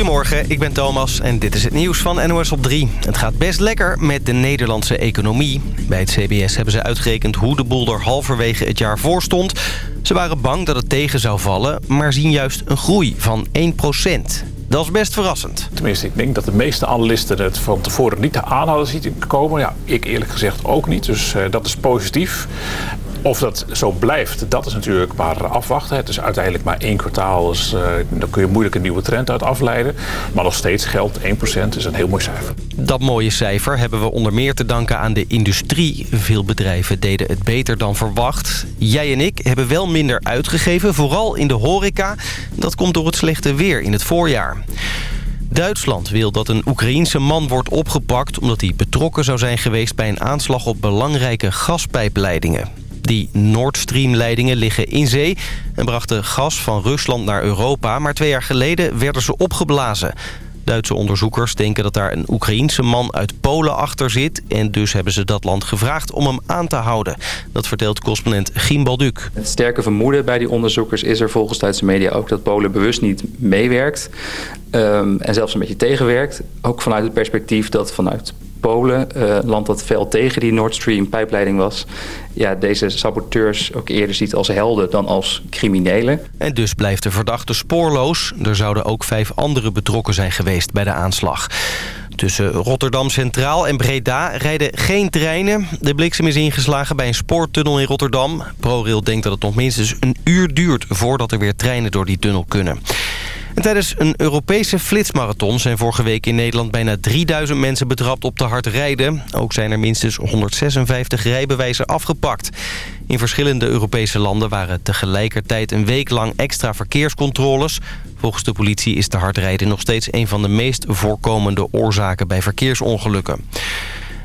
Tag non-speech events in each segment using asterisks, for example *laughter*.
Goedemorgen, ik ben Thomas en dit is het nieuws van NOS op 3. Het gaat best lekker met de Nederlandse economie. Bij het CBS hebben ze uitgerekend hoe de boel er halverwege het jaar voor stond. Ze waren bang dat het tegen zou vallen, maar zien juist een groei van 1% dat is best verrassend. Tenminste, ik denk dat de meeste analisten het van tevoren niet aan hadden zien komen. Ja, ik eerlijk gezegd ook niet, dus uh, dat is positief. Of dat zo blijft, dat is natuurlijk maar afwachten. Het is uiteindelijk maar één kwartaal, dus daar kun je moeilijk een nieuwe trend uit afleiden. Maar nog steeds geldt, 1% is een heel mooi cijfer. Dat mooie cijfer hebben we onder meer te danken aan de industrie. Veel bedrijven deden het beter dan verwacht. Jij en ik hebben wel minder uitgegeven, vooral in de horeca. Dat komt door het slechte weer in het voorjaar. Duitsland wil dat een Oekraïense man wordt opgepakt... omdat hij betrokken zou zijn geweest bij een aanslag op belangrijke gaspijpleidingen. Die Nord Stream-leidingen liggen in zee en brachten gas van Rusland naar Europa. Maar twee jaar geleden werden ze opgeblazen. Duitse onderzoekers denken dat daar een Oekraïense man uit Polen achter zit. En dus hebben ze dat land gevraagd om hem aan te houden. Dat vertelt correspondent Giem Balduk. Het sterke vermoeden bij die onderzoekers is er volgens Duitse media ook... dat Polen bewust niet meewerkt um, en zelfs een beetje tegenwerkt. Ook vanuit het perspectief dat vanuit Polen, uh, land dat veel tegen die Nord Stream pijpleiding was... ja, deze saboteurs ook eerder ziet als helden dan als criminelen. En dus blijft de verdachte spoorloos. Er zouden ook vijf anderen betrokken zijn geweest bij de aanslag. Tussen Rotterdam Centraal en Breda rijden geen treinen. De bliksem is ingeslagen bij een spoortunnel in Rotterdam. ProRail denkt dat het nog minstens een uur duurt... voordat er weer treinen door die tunnel kunnen. En tijdens een Europese flitsmarathon zijn vorige week in Nederland bijna 3000 mensen betrapt op te hard rijden. Ook zijn er minstens 156 rijbewijzen afgepakt. In verschillende Europese landen waren tegelijkertijd een week lang extra verkeerscontroles. Volgens de politie is te hard rijden nog steeds een van de meest voorkomende oorzaken bij verkeersongelukken.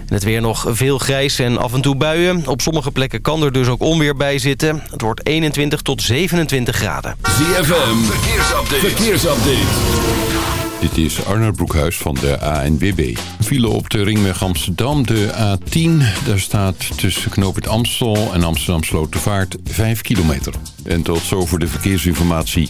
En het weer nog veel grijs en af en toe buien. Op sommige plekken kan er dus ook onweer bij zitten. Het wordt 21 tot 27 graden. ZFM, verkeersupdate. verkeersupdate. Dit is Arnold Broekhuis van de ANWB. File op de ringweg Amsterdam, de A10. Daar staat tussen Knoopert Amstel en Amsterdam Slotervaart 5 kilometer. En tot zover de verkeersinformatie.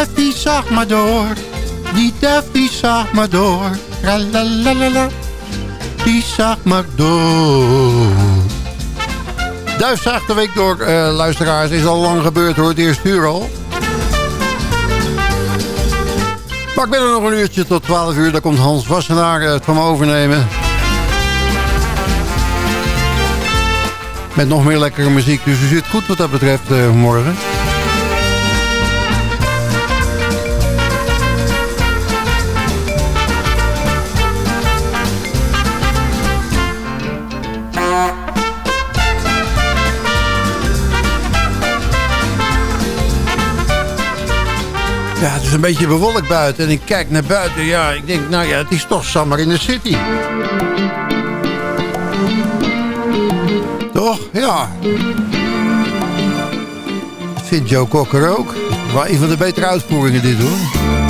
Duif die zag maar door. Die duif die zag maar door. la. Die zag maar door. Duif zag de week door, uh, luisteraars. Is al lang gebeurd hoor, het eerste uur al. Maar ik ben er nog een uurtje tot 12 uur. Daar komt Hans Wassenaar het van me overnemen. Met nog meer lekkere muziek. Dus u zit goed wat dat betreft uh, morgen. Ja, het is een beetje bewolkt buiten. En ik kijk naar buiten. Ja, ik denk, nou ja, het is toch summer in the city. Toch? Ja. Dat vindt Joe Cocker ook. Maar een van de betere uitvoeringen dit hoor.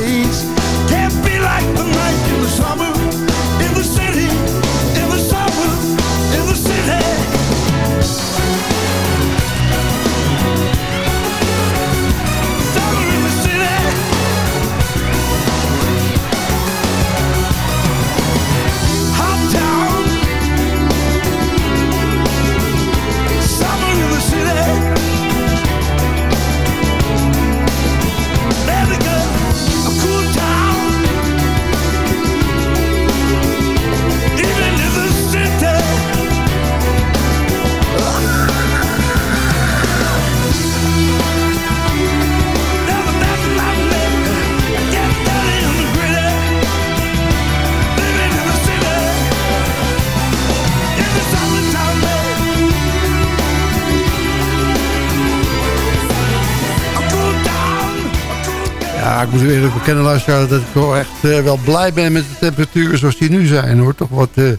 ik moet eerlijk bekennen, luisteraar, dat ik wel echt eh, wel blij ben met de temperaturen zoals die nu zijn, hoor. Toch wat, eh,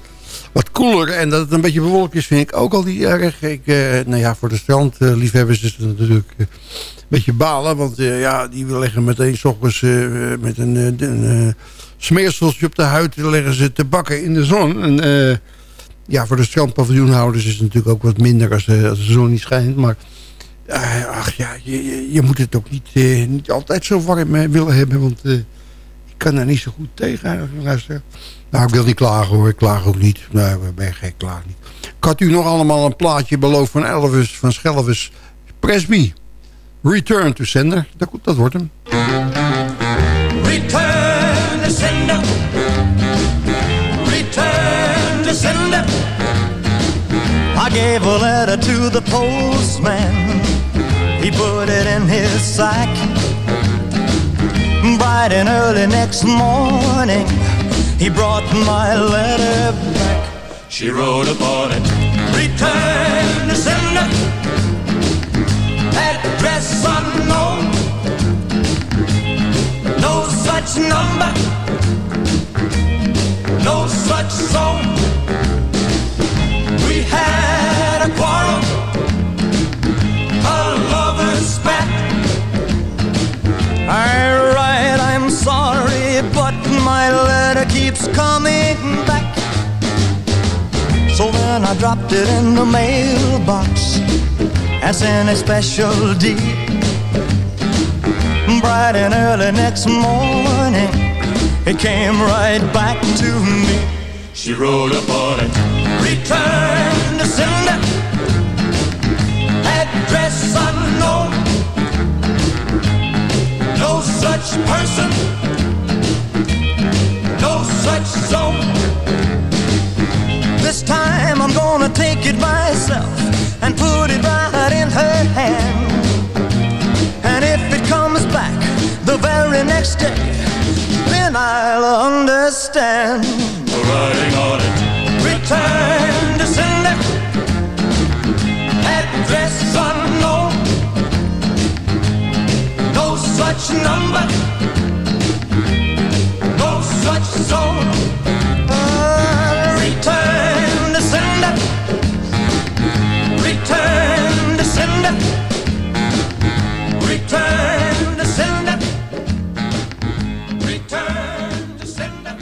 wat koeler. En dat het een beetje bewolkt is, vind ik ook al niet erg. Ik, eh, nou ja, voor de strandliefhebbers is het natuurlijk een beetje balen. Want ja, die leggen meteen s ochtends met een, een smeerseltje op de huid... leggen ze te bakken in de zon. En ja, voor de strandpaviljoenhouders is het natuurlijk ook wat minder als, als de zon niet schijnt. Maar ach ja, je, je, je moet het ook niet, eh, niet altijd zo warm eh, willen hebben. Want eh, ik kan daar niet zo goed tegen luisteren. Nou, ik wil niet klagen hoor. Ik klaag ook niet. Nou, ik ben gek, klaag niet. Ik had u nog allemaal een plaatje beloofd van Elvis, van Schelvis. Presby. Return to sender. Dat, dat wordt hem. Return to sender. Return to sender. I gave a letter to the postman. He put it in his sack. Bright and early next morning, he brought my letter back. She wrote upon it, Return to sender. Address unknown. No such number. No such song. We had a quarrel. Coming back. So then I dropped it in the mailbox and sent a special deed. Bright and early next morning, it came right back to me. She wrote upon it, return to sender, address unknown. No such person, so. This time I'm gonna take it myself and put it right in her hand. And if it comes back the very next day, then I'll understand. We're riding on it. Return to sender. Address unknown. No such number. Such. Uh, return to sender. Return to sender. Return to sender. Return to sender.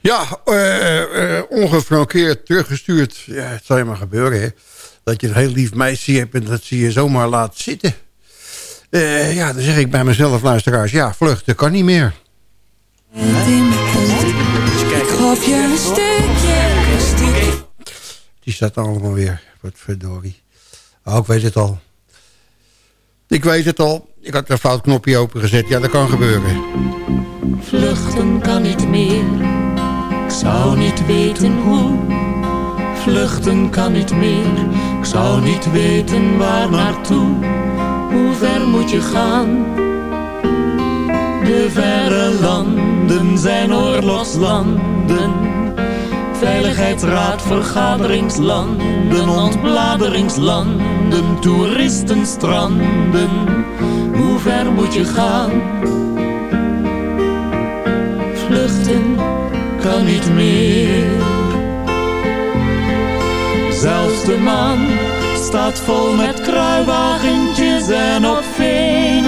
Ja, eh, eh, ongefrankeerd teruggestuurd. Ja, het zou je maar gebeuren, hè. Dat je een heel lief meisje hebt en dat ze je zomaar laat zitten. Eh, ja, dan zeg ik bij mezelf, luisteraars... ja, vluchten kan niet meer. Ik gaf je een stukje. Die staat allemaal weer. Wat verdorie. Oh, ik weet het al. Ik weet het al. Ik had een fout knopje opengezet. Ja, dat kan gebeuren. Vluchten kan niet meer. Ik zou niet weten hoe. Vluchten kan niet meer. Ik zou niet weten waar naartoe. Hoe ver moet je gaan? De verre landen zijn oorlogslanden. Veiligheidsraad, vergaderingslanden, ontbladeringslanden, toeristenstranden. Hoe ver moet je gaan? Vluchten kan niet meer. Zelfs de maan staat vol met kruiwagentjes en op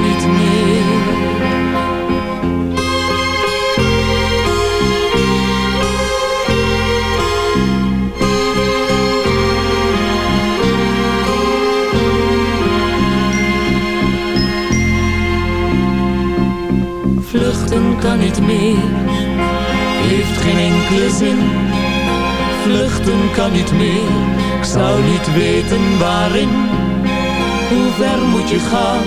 niet meer. Vluchten kan niet meer, heeft geen enkele zin. Vluchten kan niet meer, ik zou niet weten waarin hoe ver moet je gaan?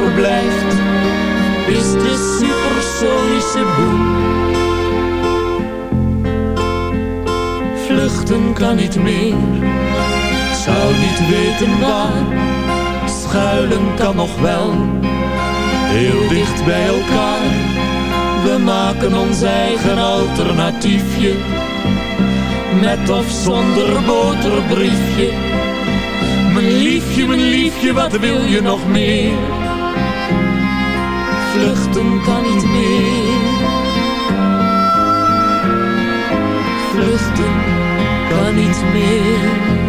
overblijft, is de supersonische boem. Vluchten kan niet meer, zou niet weten waar. Schuilen kan nog wel, heel dicht bij elkaar. We maken ons eigen alternatiefje met of zonder boterbriefje. Mijn liefje, mijn liefje, wat wil je nog meer? Vluchten kan niet meer. Vluchten kan niet meer.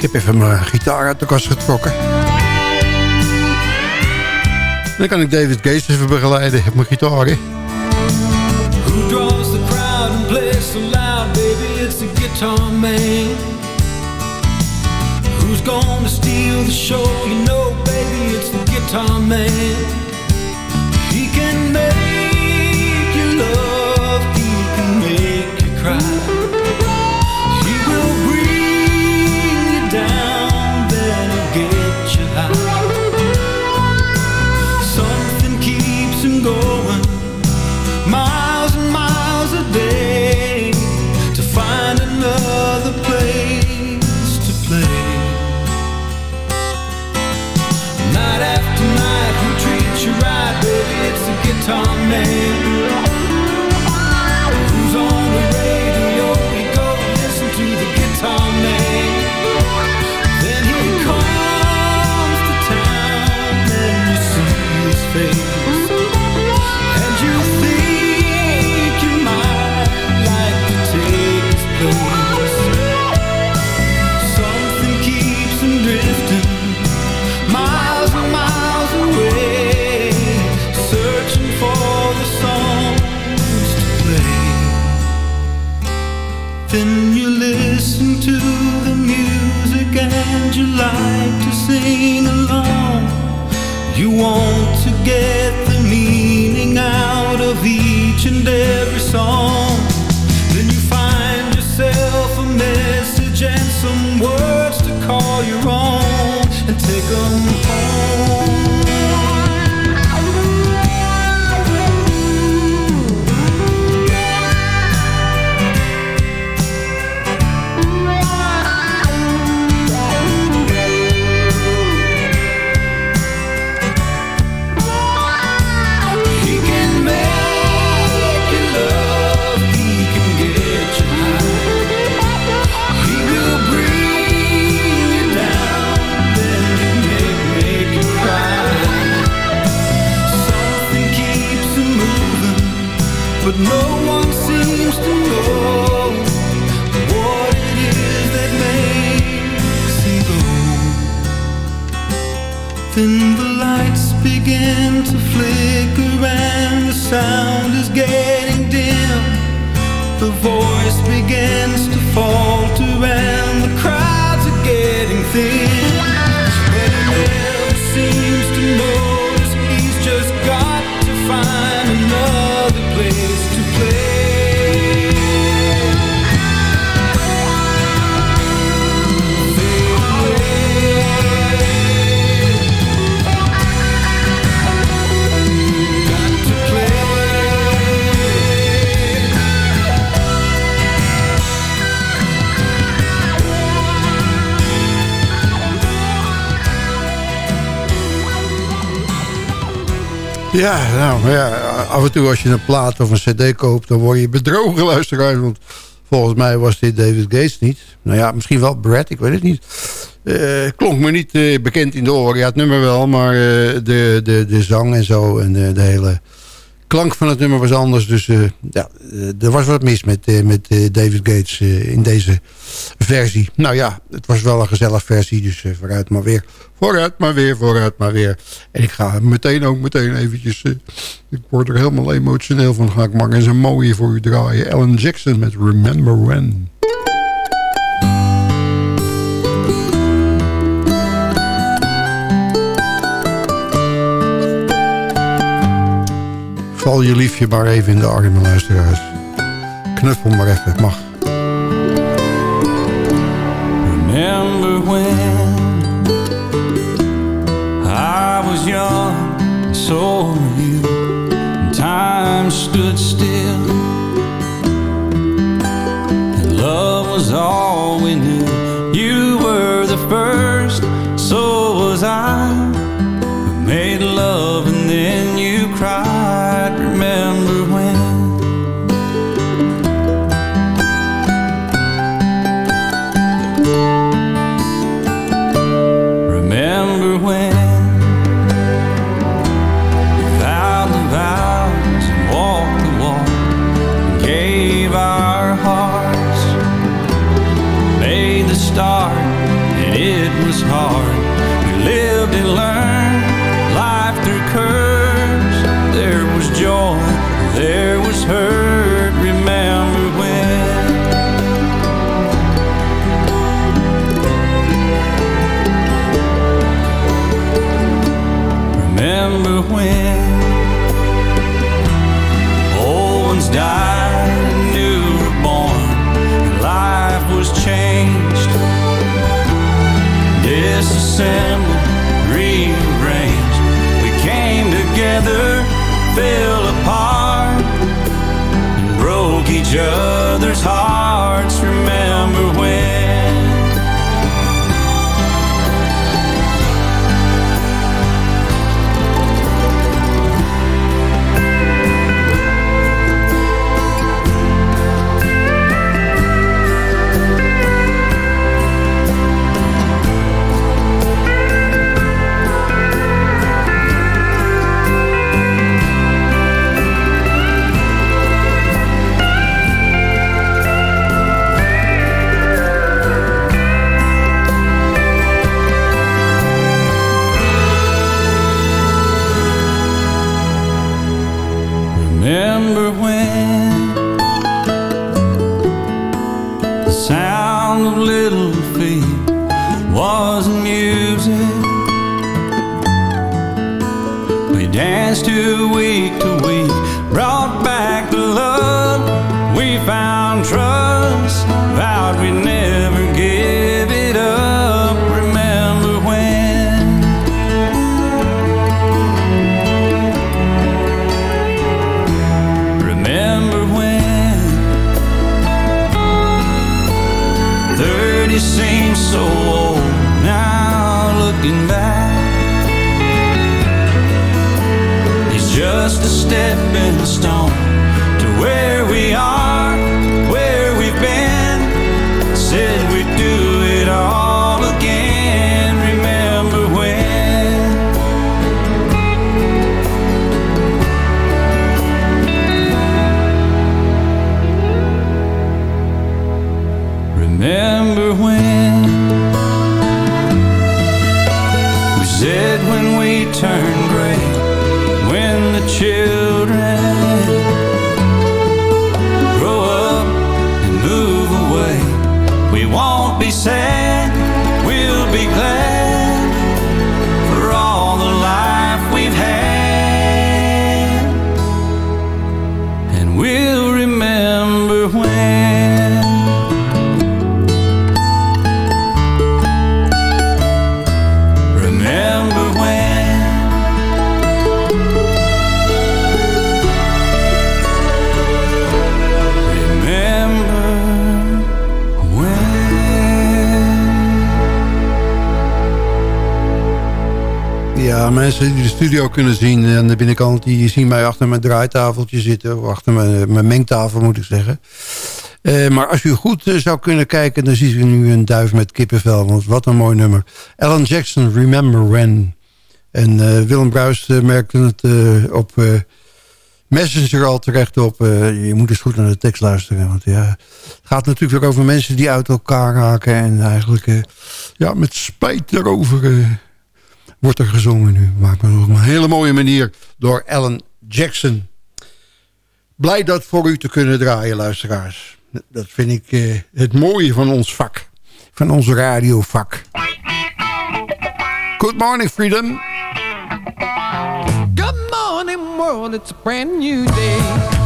Ik heb even mijn gitaar uit de kast getrokken. Dan kan ik David Gates even begeleiden op mijn gitaar. hè. Who draws the crowd and plays so loud, baby? It's the guitar man. Who's gonna steal the show? You know, baby, it's the guitar man. Ja, nou ja, af en toe als je een plaat of een cd koopt... dan word je bedrogen, *laughs* luisteraars. Want volgens mij was dit David Gates niet. Nou ja, misschien wel Brad, ik weet het niet. Eh, klonk me niet eh, bekend in de oren. Ja, het nummer wel, maar eh, de, de, de zang en zo... en de hele klank van het nummer was anders. Dus eh, ja, eh, er was wat mis met, eh, met David Gates in deze versie. Nou ja, het was wel een gezellig versie, dus vooruit maar weer. Vooruit maar weer, vooruit maar weer. En ik ga meteen ook meteen eventjes... ik word er helemaal emotioneel van. Ga ik maar eens een mooie voor u draaien. Alan Jackson met Remember When. Val je liefje maar even in de armen, luisteraars. Knuffel maar even, het mag. Remember when I was young and so were you time stood still and love was all we knew you were the first so was I made love studio kunnen zien aan de binnenkant... die zien mij achter mijn draaitafeltje zitten. Of achter mijn, mijn mengtafel, moet ik zeggen. Eh, maar als u goed eh, zou kunnen kijken... dan ziet u nu een duif met kippenvel. Want wat een mooi nummer. Alan Jackson, Remember When. En eh, Willem Bruis eh, merkte het eh, op eh, Messenger al terecht op. eh, je moet eens goed naar de tekst luisteren. Want ja, het gaat natuurlijk weer over mensen die uit elkaar raken. En eigenlijk eh, ja, met spijt erover... wordt er gezongen nu. Maakt op een hele mooie manier door Alan Jackson. Blij dat voor u te kunnen draaien, luisteraars. Dat vind ik eh, het mooie van ons vak. Van ons radiovak. Good morning, Freedom. Good morning, world. It's a brand new day.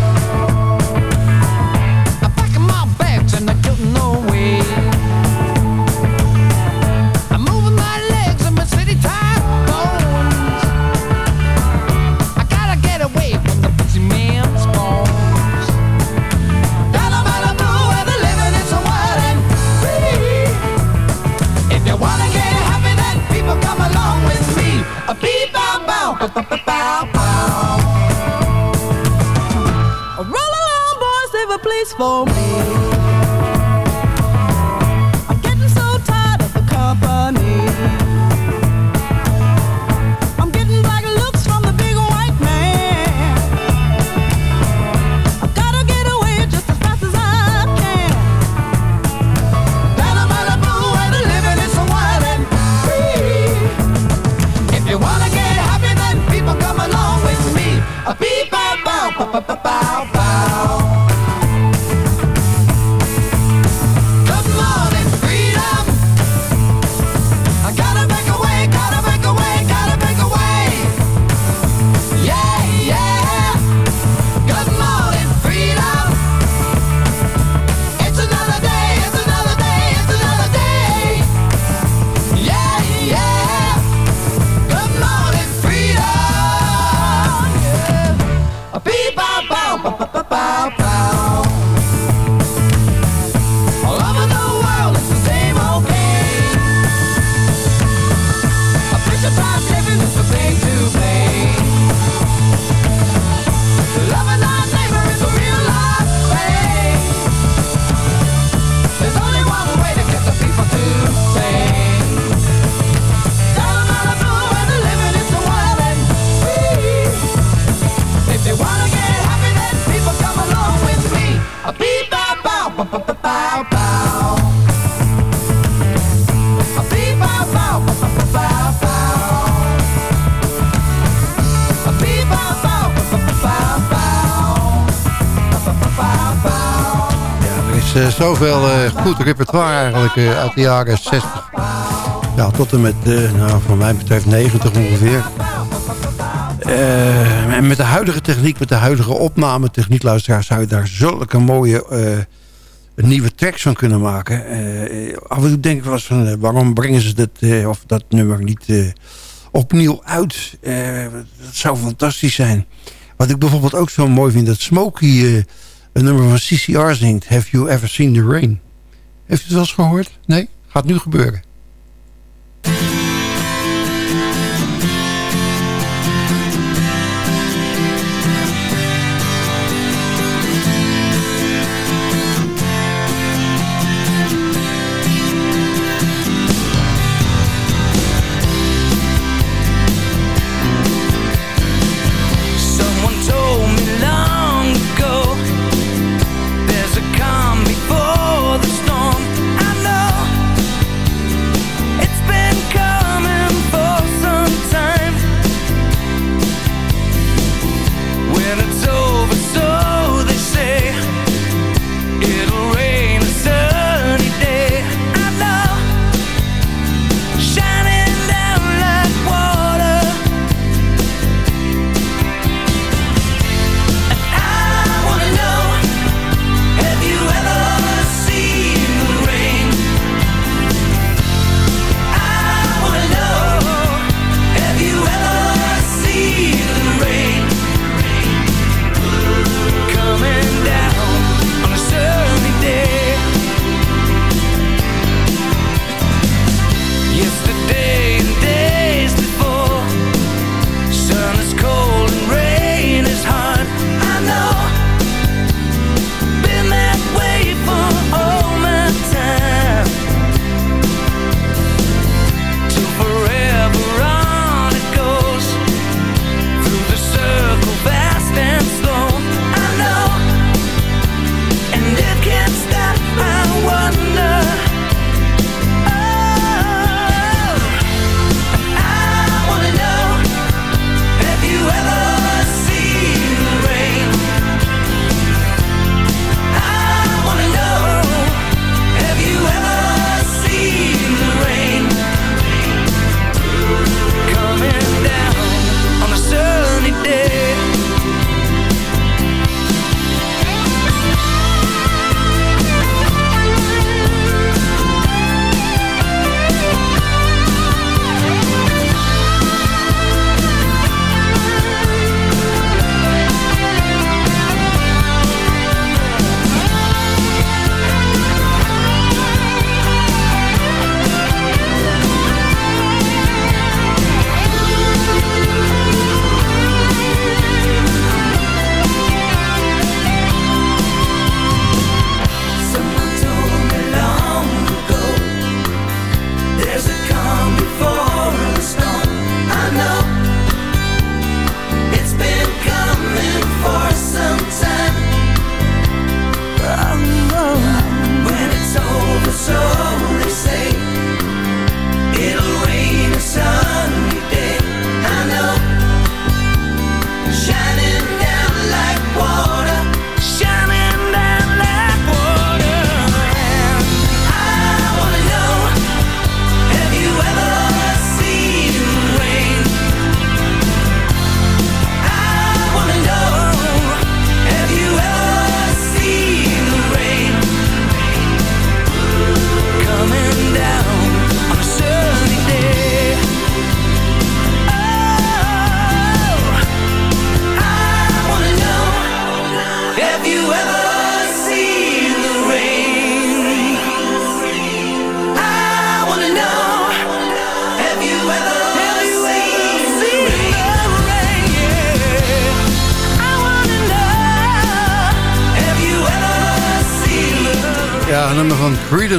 Roll along, boys, save a place for me. Zoveel eh, goed repertoire eigenlijk eh, uit de jaren 60. Ja, tot en met, eh, nou, van mij betreft 90 ongeveer. En met de huidige techniek, met de huidige opnametechniek, luisteraars, zou je daar zulke mooie nieuwe tracks van kunnen maken. Af en toe denk ik wel eens van, waarom brengen ze dat, of dat nummer niet opnieuw uit? Dat zou fantastisch zijn. Wat ik bijvoorbeeld ook zo mooi vind, dat Smokey een nummer van CCR zingt. Have you ever seen the rain? Heeft u het wel eens gehoord? Nee? Gaat nu gebeuren.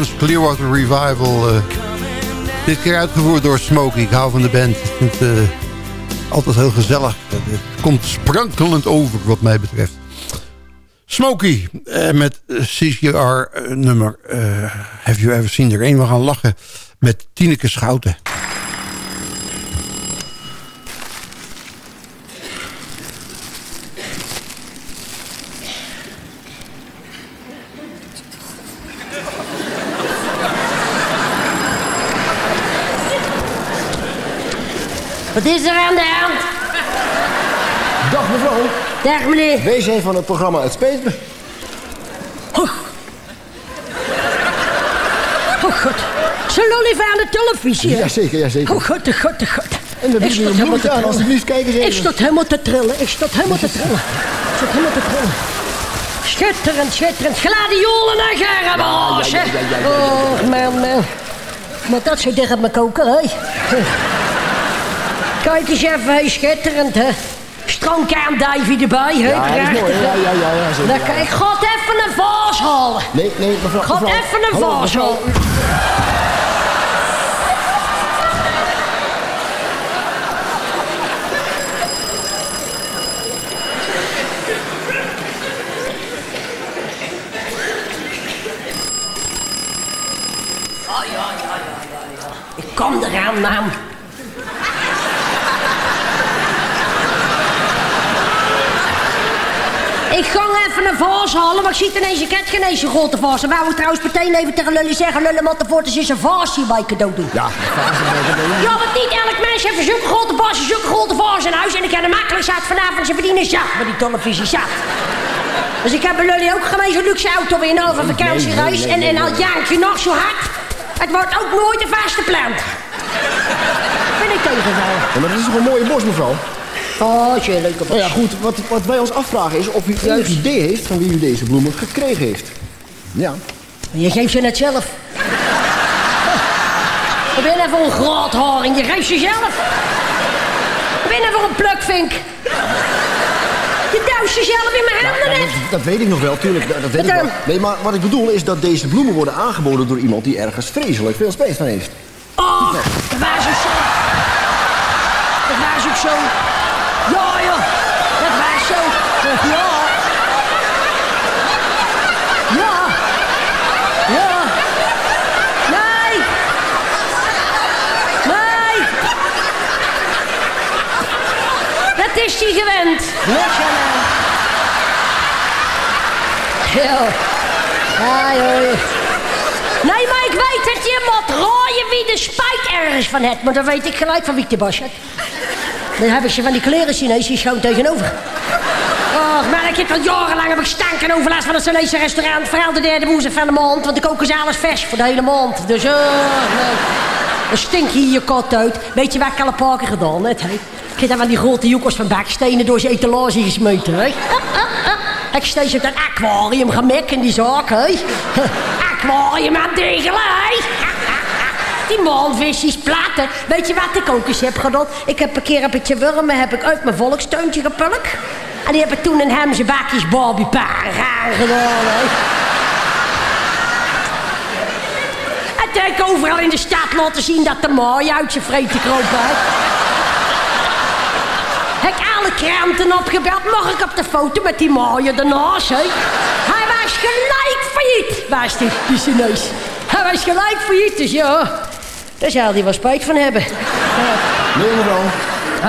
Clearwater Revival. eh, dit keer uitgevoerd door Smokey. Ik hou van de band. Ik vind het eh, altijd heel gezellig. Het het komt sprankelend over wat mij betreft. Smokey eh, met CCR eh, nummer eh, Have You Ever Seen The Rain. We gaan lachen met Tineke Schouten. Wat is er aan de hand? Dag mevrouw. Dag meneer. Wij zijn van het programma Het Spijt Me. Oh god. Ze lullen even aan de televisie. Jazeker, jazeker. Oh god, oh god, oh god. En we een helemaal te aan, alsjeblieft. Kijk eens even. Ik stond helemaal te trillen. Ik stond helemaal te trillen. Ik stond helemaal te trillen. Schitterend, schitterend. Gladiolen en gerabels, Ja, ja. Oh, man, man. Maar dat dicht op mijn koken, hè. Kijk eens even, hè. schitterend, hè. Stroomkaandijvie erbij, hè. Ja, dat is mooi. Ja, ja, ja, ja, zeker. Dan kan ik god even een vaas halen. Nee, nee, mevrouw. God mevrouw. even een vaas halen. Oh, ja, ja, ja, ja, ja. Ik kom eraan, man. Ik ga even een vaas halen, maar ik zie ineens een ket geen eens een grote vaas. En wou trouwens meteen even tegen Lully zeggen... Lully, ze eens een vaasje bij cadeau doen. Ja, Ja, want niet elk mens heeft zulke grote vaas, zulke grote vaas in huis. En ik kan er makkelijk zat vanavond, ze verdienen zat met die televisie zat. Dus ik heb bij Lully ook geen zo'n luxe auto weer over vakantiereis. nee, nee, en, en al nee. jank je nog zo hard. Het wordt ook nooit een vaste plant. Ben ik tegengevallen. Ja, maar dat is toch een mooie bos, mevrouw? Oh, je leuke Nou ja, goed. Wat, wat wij ons afvragen is of u enig idee heeft van wie u deze bloemen gekregen heeft. Ja. Je geeft ze net zelf. Ik ben even een grootharing, je geeft ze zelf. Ik ben even een plukvink. Je duwt ze zelf in mijn handen dat, dat weet ik nog wel, tuurlijk. Dat, dat weet ik wel. dan? Nee, maar wat ik bedoel is dat deze bloemen worden aangeboden door iemand die ergens vreselijk veel spijt van heeft. Oh, dat was ook zo. Dat was ook zo. Ja, joh. Dat was zo. Ja. Ja. Ja. Nee. Nee. Dat is hij gewend. Ja. Ja, joh. Nee, maar ik weet dat je moet raaien wie de spijt ergens van hebt. Maar dan weet ik gelijk van wie de bas hebt. Dan heb ik ze van die kleren Chinees, die schoon tegenover. Och, maar ik heb al jarenlang heb ik stank en overlast van het Chinese restaurant. Vooral de derde woensdag van de maand, want de koken ze alles vers voor de hele maand. Dus, oh, nee. Dan stink je je kot uit. Weet je wat ik al een paar keer gedaan heb? hè? Ik heb van die grote joekers van bakstenen door zijn etalage gesmeten, hè? Ik steeds uit aquarium gemek in die zaak, hè? Aquarium aan degelen, hè? Die manvisjes platen. Weet je wat ik ook eens heb gedaan? Ik heb een keer een beetje wormen heb ik uit mijn volkstuintje gepulkt. En die heb ik toen in Hemse bakjes Barbie raar gedaan, hè? En ik overal in de stad laten zien dat de mooi uit zijn vreten kroop, hè? Alle kranten opgebeld. Mag ik op de foto met die mooie ernaast, hè? Hij was gelijk failliet, was die, die Chinees. Hij was gelijk failliet, dus ja. Daar zal hij wel spijt van hebben. Nee, mevrouw.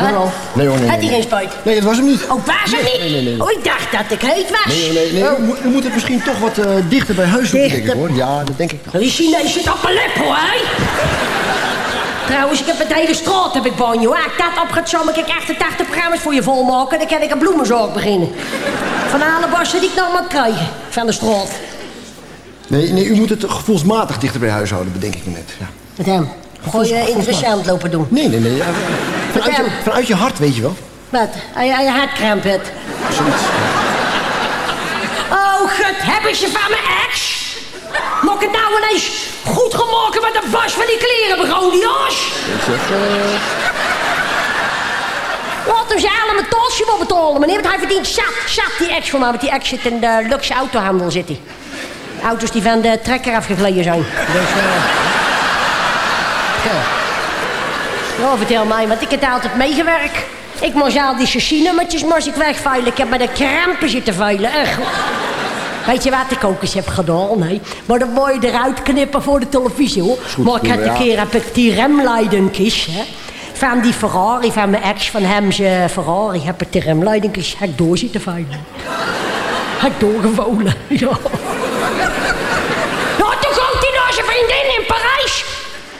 Mevrouw. Nee hoor, nee. Had hij geen spijt? Nee, dat was hem niet. Oh, was Nee, niet? nee, nee, nee. Oh, ik dacht dat ik heet was. Nee, nee, nee. Oh. U, moet- u moet het misschien toch wat eh, dichter bij huis zoeken, denk ik, hoor. Ja, dat denk ik toch. Die Chinees zit op mijn lip, hoor, hè? Trouwens, ik heb het hele straat heb ik banjo. Als ik dat op gaat zomer, ik 88 programma's voor je volmaken. Dan kan ik een bloemenzaak beginnen. Van alle bossen die ik nog maar krijgen. Van de straat. Nee, nee, u moet het gevoelsmatig dichter bij huis houden, bedenk ik me net. Ja. Met hem. Gooi je interessant lopen doen. Nee, nee, nee. ja, vanuit, je, vanuit je hart, weet je wel. Wat? Als je, je hartkramp hebt. Zoiets. Oh, gut, hebben ze van mijn ex? Het nou ineens goed gemaakt met de was van die kleren begon, zeg, eh, Laat hem ze allemaal tosje maar betalen, meneer, want hij verdient zat, zat die ex voor mij. Want die ex zit in de luxe autohandel, zit hij. Auto's die van de trekker afgegleden zijn. Dus, eh... ja. Nou, vertel mij, want ik heb altijd meegewerkt. Ik moest al die chassis-nummertjes moest ik wegveilen. Ik heb met de krampen zitten veilen, echt. Weet je wat ik ook eens heb gedaan? Nee. Maar dat moet je eruit knippen voor de televisie, hoor. goed, maar ik heb een keer heb ik die remleidingjes, hè. Van die Ferrari, van mijn ex, van hem zijn Ferrari, heb ik die remleidingjes heb ik door zitten veilen. *laughs* Heb ik doorgevolen, *laughs* ja. Nou, toen komt hij naar zijn vriendin in Parijs.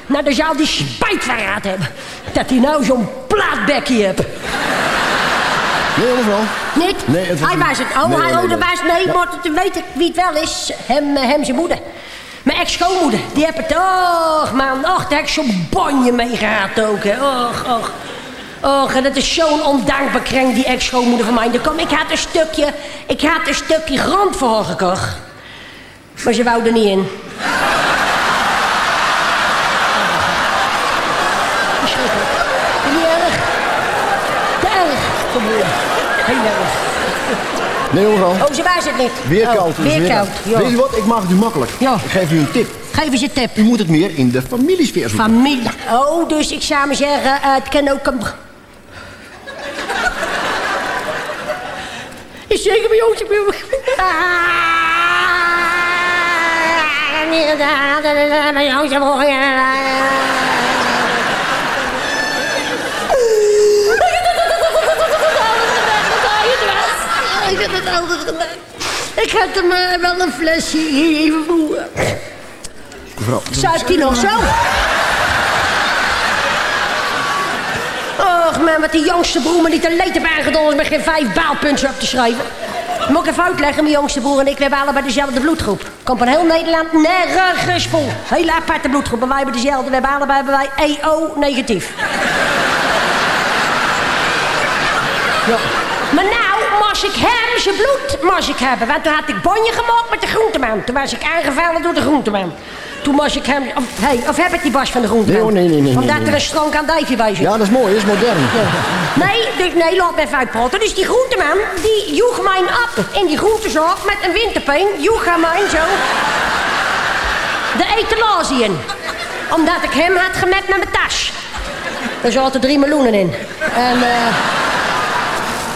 Nou, dan zou die spijt van gehad hebben. Dat hij nou zo'n plaatbekje hebt. Nee, mevrouw. Niet? Nee, het hij was het. Oh, Nee, hij nee, oh, nee. was... Nee, Ja. maar weet ik wie het wel is. Hem, eh, hem zijn moeder. Mijn ex-schoonmoeder. Die heb het... Och, man. Och, daar heb ik zo'n bonje mee gehad ook, hè. Och, och. Och, en dat is zo'n ondankbaar kring, die ex-schoonmoeder van mij. Kom, ik had een stukje... Ik had een stukje grond voor haar gekocht. Maar ze wou er niet in. Verschrikkelijk. Niet erg. Te erg. Kom hier. Heel. Nee, mevrouw. Oh, ze was het niet. Weer Oh, koud. is weer koud. Ja. Weet je wat? Ik maak het u makkelijk. Ja. Ik geef u een tip. Geef eens een tip. U moet het meer in de familiesfeer zoeken. Familie. Oh, dus ik zou maar zeggen, eh, het kan ook een... Is zeker bij ons... Ik heb gedaan. Ik heb hem eh, wel een flesje hier even voeren. Mevrouw. Zuipt hij nog zo? Och man, wat die jongste broer me niet te leed heeft aangedaan... is met geen vijf baalpunten op te schrijven. Moet ik even uitleggen, mijn jongste broer en ik... we hebben allebei dezelfde bloedgroep. Komt van heel Nederland nergens vol. Hele aparte bloedgroep. En wij hebben dezelfde. We hebben allebei hebben wij EO negatief. Ja. Maar nou moest ik hem zijn bloed moest ik hebben. Want toen had ik bonje gemaakt met de groenteman. Toen was ik aangevallen door de groenteman. Toen moest ik hem... Of, hey, of heb ik die bas van de groenteman? Nee, nee, nee, nee, Omdat nee, er een stronk aan dijfje bij zit. Ja, dat is mooi. Dat is modern. Nee, dus, nee, laat me even uitpraten. Dus die groenteman, die joeg mij op in die groentezorg met een winterpeen. Joeg hij mij zo de etalage in. Omdat ik hem had gemet met mijn tas. Er zaten drie meloenen in. En, eh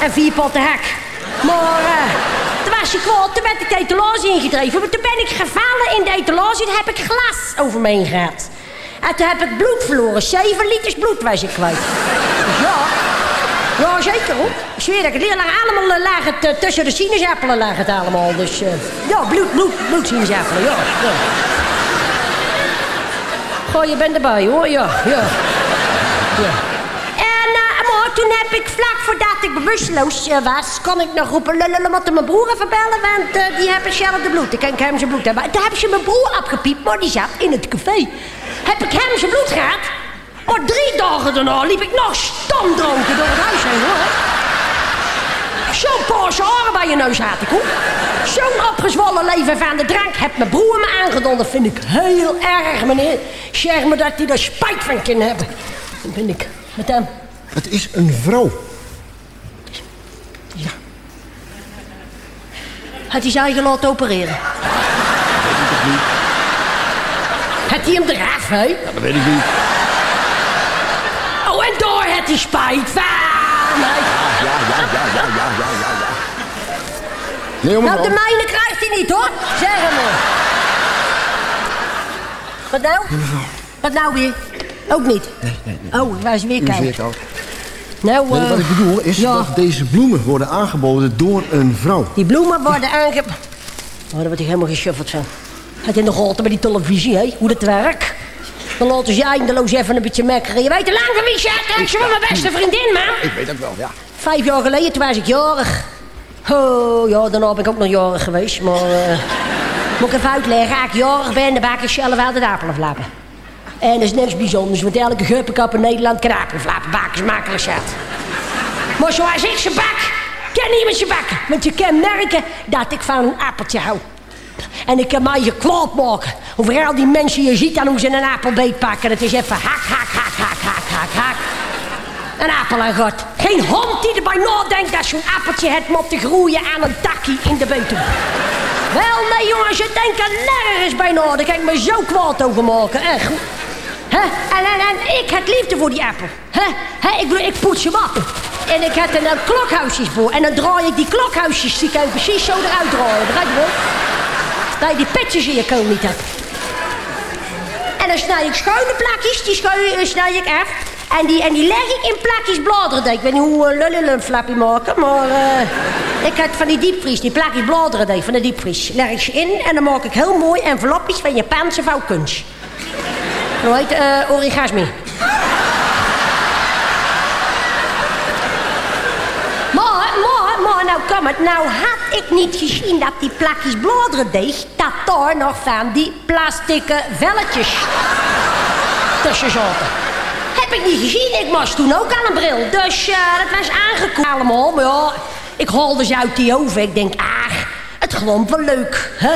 en vier potten hek. Maar eh toen was je kwaad, toen werd ik de etalage ingedreven. Maar toen ben ik gevallen in de etalage en heb ik glas over me heen gehad. En toen heb ik bloed verloren. Zeven liters bloed was ik kwijt. Ja, ja zeker hoor. Ik zweer dat ik het allemaal eh, lag het, eh, tussen de sinaasappelen lag het allemaal. Dus eh, ja, bloed, bloed, bloed sinaasappelen, ja. ja. Goh, je bent erbij hoor, ja. ja. Voordat ik bewusteloos eh, was, kon ik nog roepen, lullen, moeten mijn broer even bellen, want eh, die hebben hetzelfde bloed. Ik kan hem zijn bloed hebben. Toen hebben ze mijn broer opgepiept, maar die zat in het café. Heb ik hem zijn bloed gehad? Maar drie dagen daarna liep ik nog stamdronken door het huis heen, hoor. Zo'n paarse bij je neus had ik, hoor. Zo'n opgezwollen leven van de drank heeft mijn broer me aangedaan. Dat vind ik heel erg, meneer. Zeg me dat hij er spijt van kan hebben. Dat vind ik. Met hem. Het is een vrouw. Had hij zijn eigen laten opereren? Had hij hem eraf, hè? Ja, dat weet ik niet. Oh, en daar had hij spijt van. hè? Ja, ja, ja, ja, ja, ja, ja, ja. Nee, Nou, de mijne krijgt hij niet, hoor. Zeg hem maar. Wat nou? Wat nou weer? Ook niet? Oh, het was weer U is weer koud. Nou, eh, wat ik bedoel is ja. dat deze bloemen worden aangeboden door een vrouw. Die bloemen worden aange... Oh, daar word ik helemaal geschuffeld van. Het in de gaten bij die televisie, hè? Hoe dat werkt. Dan laten ze je eindeloos even een beetje mekkeren. Je weet te lang wie krijg ze van mijn beste vriendin, man. Ik weet dat wel, ja. Vijf jaar geleden, toen was ik jarig. Oh, ja, daarna ben ik ook nog jarig geweest, maar... eh, moet ik even uitleggen, als ik jarig ben, dan bak ik zelf altijd apelenflappen. En dat is niks bijzonders, want elke guppenkap in Nederland kan apelenflappen bakken, is makkelijk zat. Maar zoals ik ze bak, kan niemand ze bakken. Want je kan merken dat ik van een appeltje hou. En ik kan mij je kwaad maken. Over al die mensen, je ziet dan hoe ze een appelbeet pakken. Het is even hak, hak, hak, hak, hak, hak, hak. Een appel en god. Geen hond die erbij nadenkt dat zo'n appeltje het moet te groeien aan een takkie in de beton. Wel, nee jongens, je denkt er nergens bij kan ik me zo kwaad over maken. Echt. En, en, en ik heb liefde voor die appel. Hè? Ik, bedoel, ik poets hem op. En ik heb er nou klokhuisjes voor. En dan draai ik die klokhuisjes, die kan precies zo eruit draaien. Begrijp je? Dat je die petjes in je kool niet hebt. En dan snij ik schone plakjes, die schui- eh, snij ik af. En die, en die leg ik in plakjes bladeren. Ik weet niet hoe uh, een flappie maken, maar eh, ik had van die diepvries, die plakjes bladeren van de diepvries. Leg ik ze in en dan maak ik heel mooi envelopjes van Japanse vouwkunst. Hoe heet eh Orgasmi. Maar, maar, maar, nou kom het. Nou had ik niet gezien dat die plakjes bladerendeeg... dat daar nog van die plastieke velletjes tussen zaten. Heb ik niet gezien. Ik was toen ook aan een bril. Dus eh, dat was aangekomen allemaal. Maar ja, ik haalde ze uit die oven. Ik denk, ah, het gloomt wel leuk. Hè?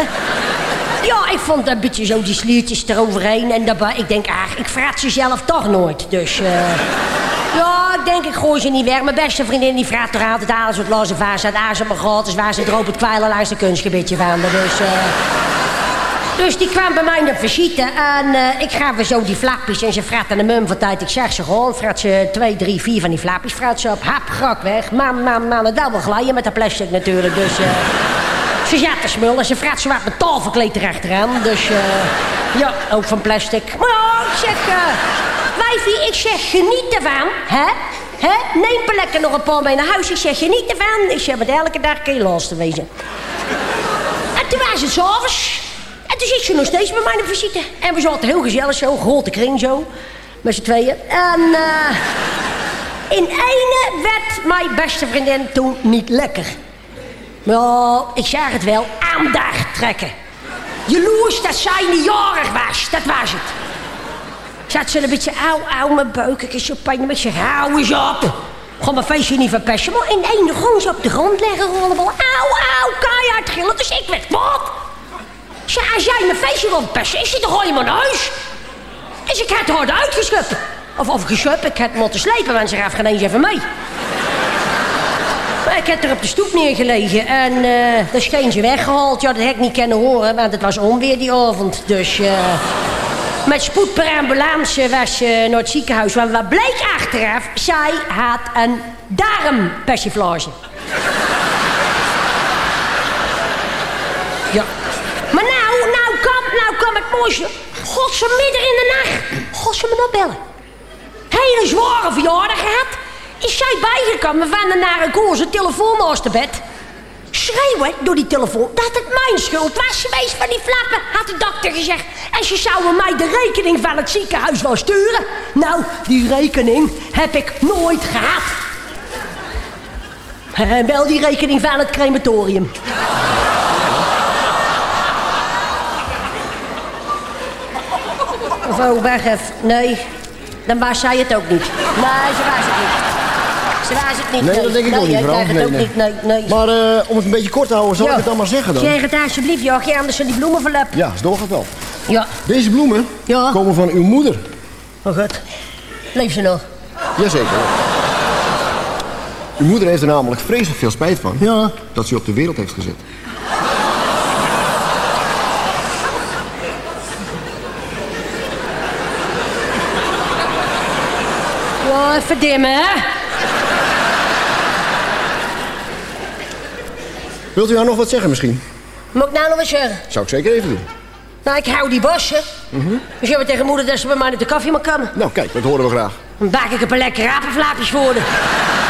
Ik vond een beetje zo die sliertjes eroverheen. En daarbij, ik denk, ah, ik vraat ze zelf toch nooit. Dus, eh *laughs* ja, ik denk, ik gooi ze niet weg. Mijn beste vriendin die vraagt toch altijd alles wat los en vaas uit. Op mijn gratis, waar ze droop het kwijlen langs een kunstgebiedje van me. Dus, eh dus die kwam bij mij op visite en eh, ik gaf haar zo die flapjes en ze vraagt aan de mum van tijd. Ik zeg ze gewoon, vraagt ze twee, drie, vier van die flapjes, vraagt ze op, hap, grak weg. Man, man, man, het wel glijden met dat plastic natuurlijk, dus... ze zat te smullen, ze vraagt ze met taalverkleed erachteraan, dus eh ja, ook van plastic. Maar ja, ik zeg, eh wijfie, ik zeg geniet ervan, hè? Hè? Neem lekker nog een paar mee naar huis. Ik zeg geniet ervan. Ik zeg, met elke dag kun je te wezen. En toen was het s'avonds. En toen zit ze nog steeds bij mij op visite. En we zaten heel gezellig zo, grote kring zo. Met z'n tweeën. En eh in ene werd mijn beste vriendin toen niet lekker. Maar ik zag het wel, aandacht trekken. Jaloers dat zij niet jarig was, dat was het. Zat ze een beetje auw, mijn buik, ik is zo pijn. Ik zeg, hou eens op. Ga mijn feestje niet verpesten. Maar in één ze op de grond leggen, rollenbal. Auw, auw, keihard gillen. Dus ik werd wat. Zeg, als jij mijn feestje wilt pesten, is het toch gewoon maar naar huis? Dus ik had haar eruit geschupt. Of, of geschupt, ik had moeten slepen, want ze gaf geen eens even mee. Ik heb er op de stoep neergelegen en eh daar scheen ze weggehaald. Ja, dat heb ik niet kunnen horen, want het was onweer die avond. Dus eh, met spoed per ambulance was ze naar het ziekenhuis. Want wat bleek achteraf? Zij had een darmpersiflage. Ja. Maar nou, nou kwam, nou kwam het mooiste. God, ze midden in de nacht. God, ze me nog bellen. Hele zware verjaardag gehad. Is zij bijgekomen van de nare koers, een telefoon naast de bed. Schreeuwen door die telefoon dat het mijn schuld was geweest van die flappen, had de dokter gezegd. En ze zouden mij de rekening van het ziekenhuis wel sturen. Nou, die rekening heb ik nooit gehad. *laughs* En wel die rekening van het crematorium. Of oh. Nee, dan was zij het ook niet. Nee, ze was het niet. Het niet. Nee, dat denk ik nee, ook niet, het Nee, nee. niet. Nee, nee. Maar eh, om het een beetje kort te houden, zal ik het dan maar zeggen dan? Zeg het alsjeblieft, Jochie, anders zijn die bloemen verlept. Ja, zo gaat wel. Ja. Deze bloemen Ja. komen van uw moeder. Oh god. Leef ze nog? Jazeker. Uw moeder heeft er namelijk vreselijk veel spijt van. Ja. Dat ze u op de wereld heeft gezet. Ja, even dimmen, hè? Wilt u haar nog wat zeggen misschien? Moet ik nou nog wat zeggen? Zou ik zeker even doen. Nou, ik hou die bossen. Dus je hebt tegen moeder dat ze bij mij op de koffie mag komen. Nou, kijk, dat horen we graag. Dan bak ik een paar lekkere apenflaapjes voor haar.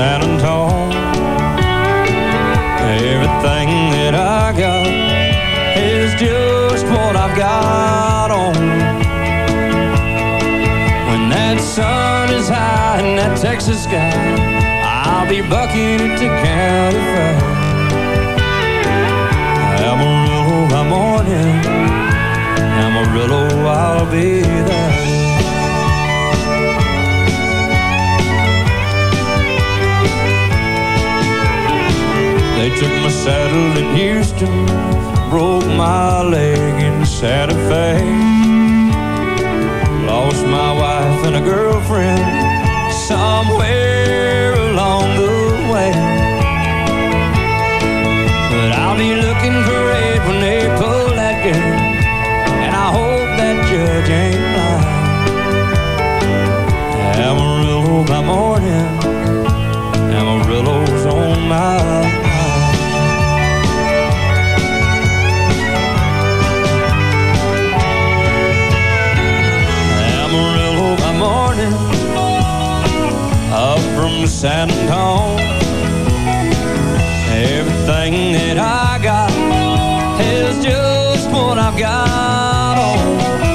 San Antonio. Everything that I got is just what I've got on. When that sun is high in that Texas sky, I'll be bucking at the county fair. Amarillo by morning, Amarillo, I'll be there. Took my saddle in Houston, broke my leg in Santa Fe. Lost my wife and a girlfriend somewhere along the way. But I'll be looking for it when they pull that gun, and I hope that judge ain't blind. Amarillo by morning, Amarillo morning from San Antonio. Everything that I got is just what I've got on.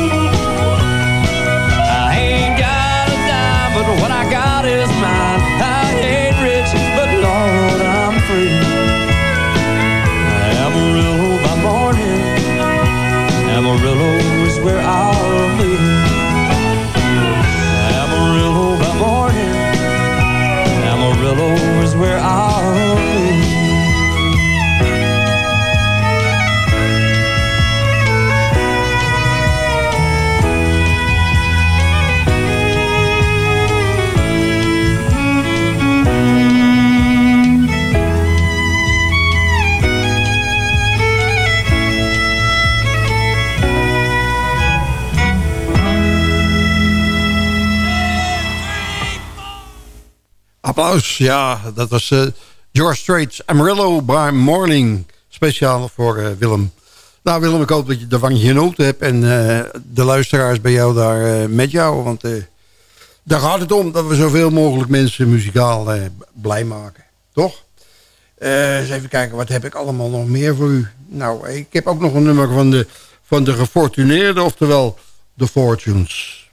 Ja, dat was eh, George Strait's Amarillo by Morning. Speciaal voor eh, Willem. Nou Willem, ik hoop dat je ervan genoten hebt. En eh, de luisteraars bij jou daar met jou. Want daar gaat het om dat we zoveel mogelijk mensen muzikaal blij maken. Toch? Eens even kijken, wat heb ik allemaal nog meer voor u? Nou, ik heb ook nog een nummer van de, van de gefortuneerden. Oftewel, The Fortunes.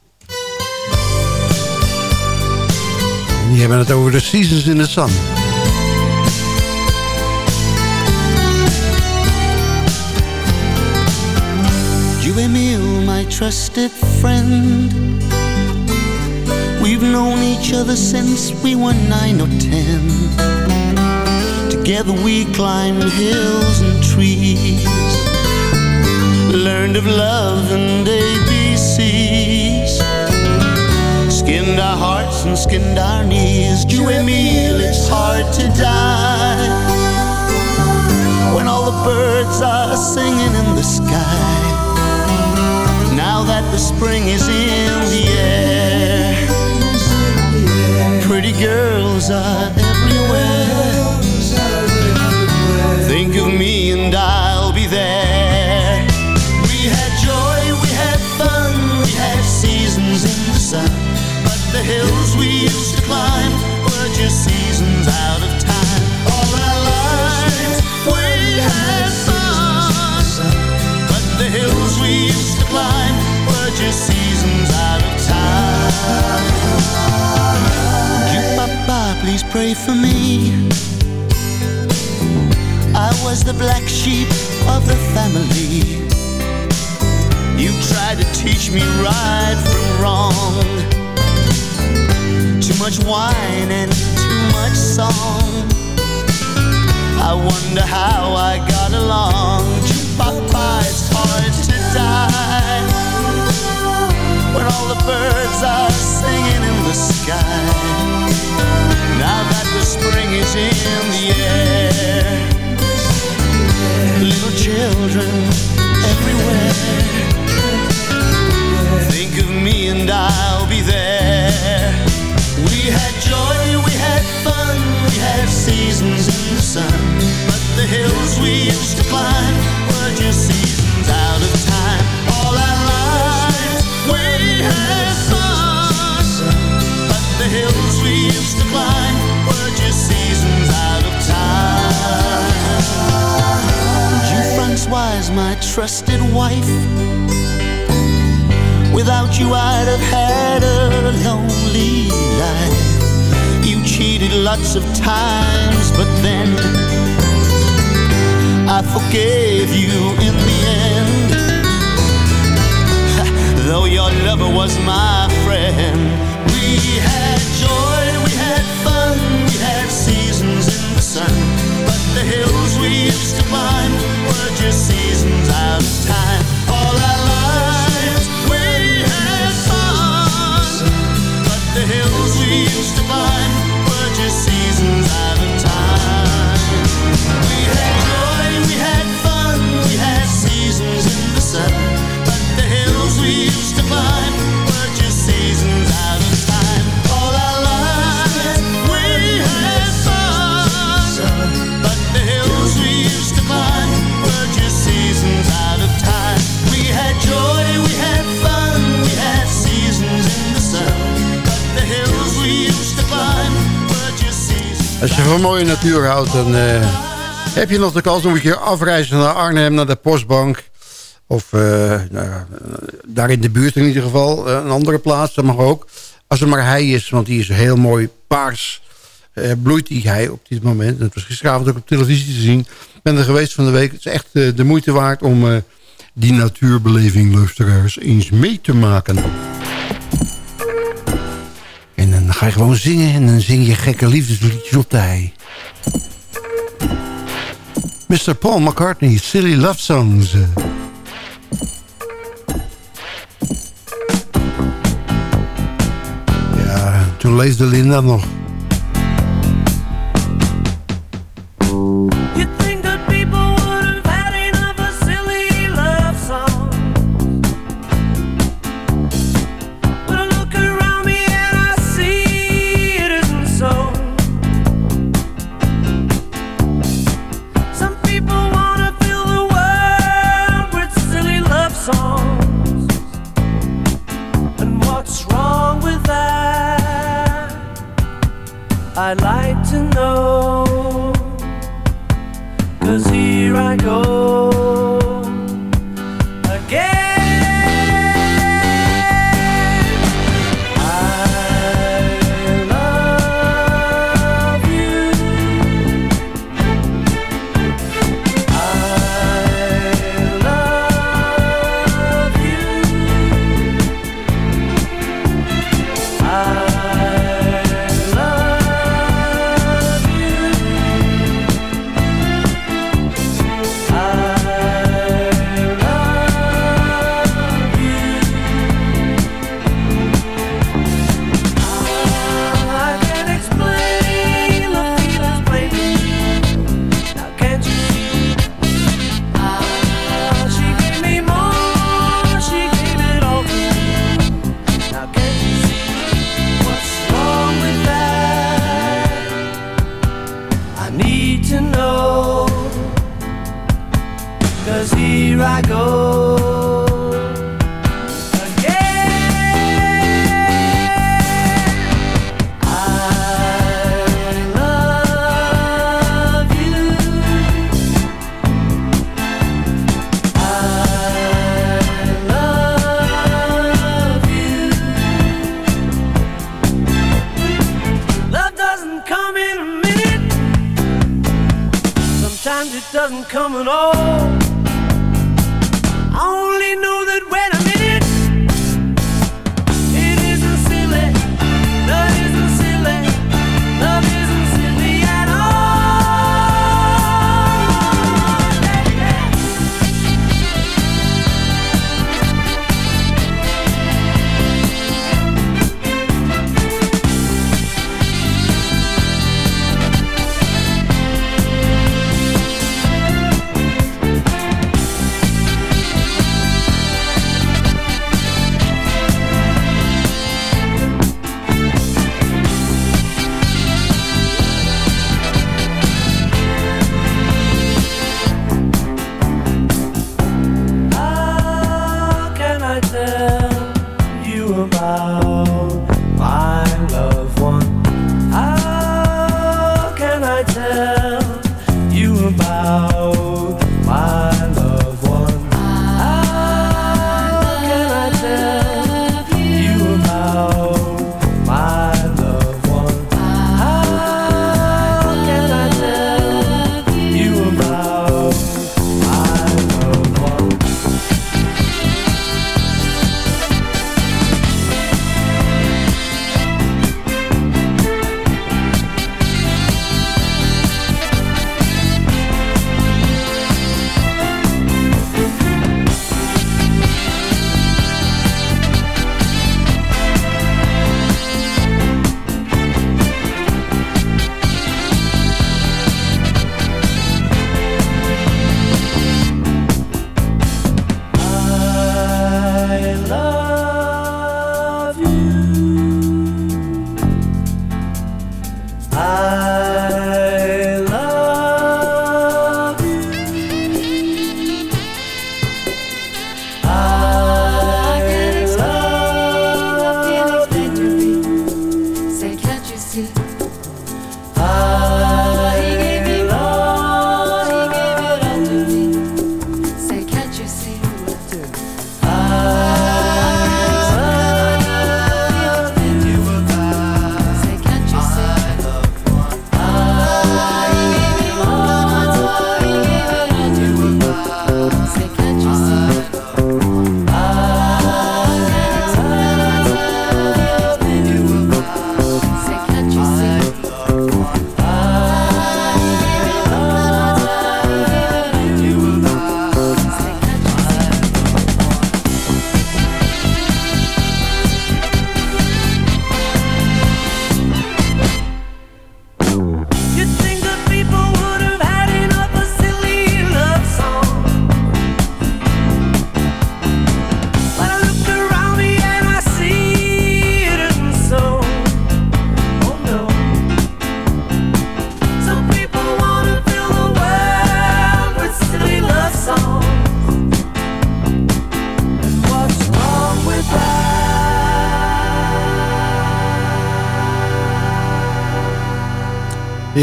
Die hebben het over de Seasons in the Sun. You Emil, my trusted friend. We've known each other since we were nine or ten. Together we climbed hills and trees, learned of love and ABCs, skinned our hearts and skinned our knees. You Emil, it's hard to die when all the birds are singing in the sky. Now that the spring is in the air, pretty girls are everywhere. Think of me and I'll wine trusted wife. Without you, I'd have had a lonely life. You cheated lots of times, but then I forgave you in the end. *laughs* Though your lover was my friend, mooie natuur houdt, dan eh, heb je nog de kans om een keer afreizen naar Arnhem, naar de postbank. Of eh, nou, daar in de buurt in ieder geval. Eh, een andere plaats, dat mag ook. Als er maar hei is, want die is heel mooi paars. bloeit die hei op dit moment. En het was gisteravond ook op televisie te zien. Ik ben er geweest van de week. Het is echt de moeite waard om die natuurbeleving luisteraars eens mee te maken. Dan ga je gewoon zingen en dan zing je gekke liefdesliedjes op de. Mr. Paul McCartney, Silly Love Songs. Ja, toen leefde Linda nog. I'd like to know. Cause here I go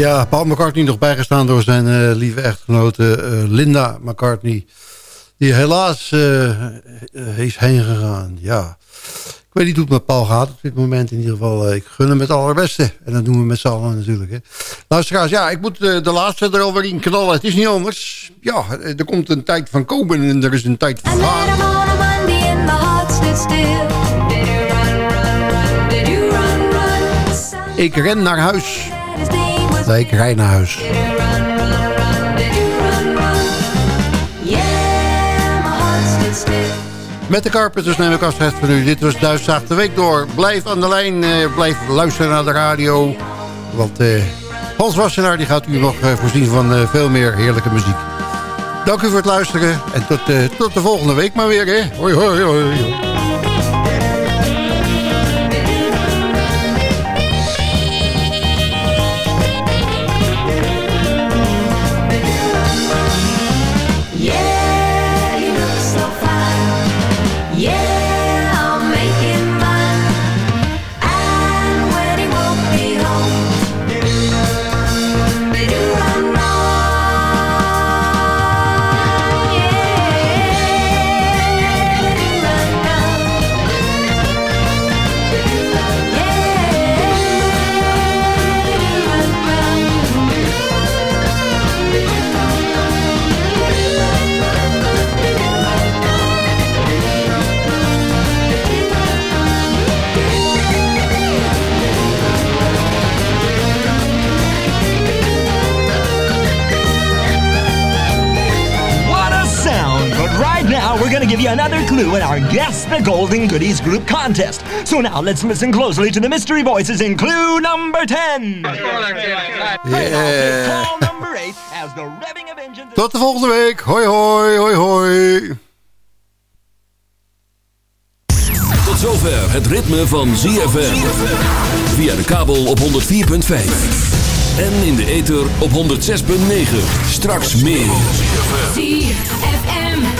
Ja, Paul McCartney nog bijgestaan door zijn eh, lieve echtgenote eh, Linda McCartney. Die helaas eh, is heen gegaan. Ja. Ik weet niet hoe het met Paul gaat op dit moment. In ieder geval, ik gun hem het allerbeste. En dat doen we met z'n allen natuurlijk. Hè. Luisteraars, ja, ik moet de laatste er alweer in knallen. Het is niet anders. Ja, er komt een tijd van komen en er is een tijd van gaan. Ik ren naar huis. Nee, ik rij naar huis. Met de Carpenters neem ik afscheid van u. Dit was Duitszaag de Week door. Blijf aan de lijn, eh, blijf luisteren naar de radio. Want eh, Hans Wassenaar die gaat u nog eh, voorzien van eh, veel meer heerlijke muziek. Dank u voor het luisteren. En tot, eh, tot de volgende week maar weer. Hè. Hoi, hoi, hoi. Give you another clue in our Guess the Golden Goodies Group contest. So now let's listen closely to the mystery voices in clue number 10. Yeah. Call number 8 as the revving of engines. Tot de volgende week. Hoi, hoi, hoi, hoi. Tot zover het ritme van ZFM. Via de kabel op 104.5. En in de ether op 106.9. Straks meer. ZFM.